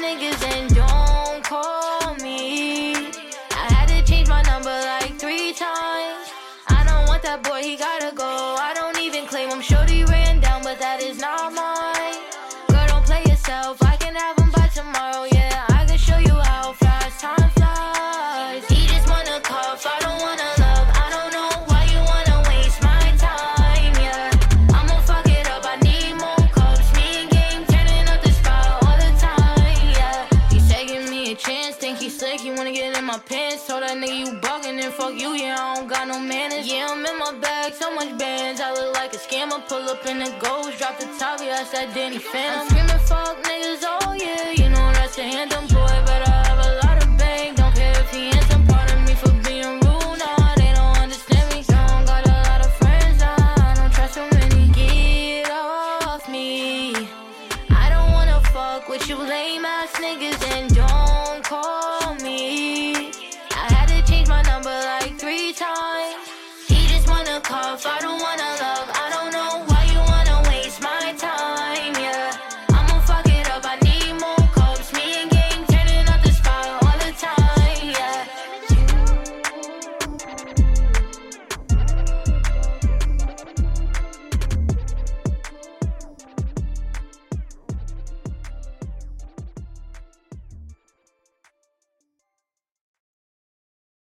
niggas and don't call me. I had to change my number like three times. I don't want that boy, he gotta go. I don't even claim him. Shorty ran down, but that is not mine. Girl, don't play yourself. I can have him by tomorrow, wanna get in my pants. Told that nigga you bugging and fuck you, yeah, I don't got no manners. Yeah, I'm in my bag, so much bands, I look like a scammer. Pull up in the ghost, drop the top, yeah, that's that Danny Phantom. I'm screaming fuck niggas, oh yeah, you know that's the anthem, boy, but I have a lot of bang. Don't care if he handsome, pardon me for being rude, nah, they don't understand me. Don't got a lot of friends, nah, I don't trust so many. Get off me. I don't wanna fuck with you lame ass niggas and don't call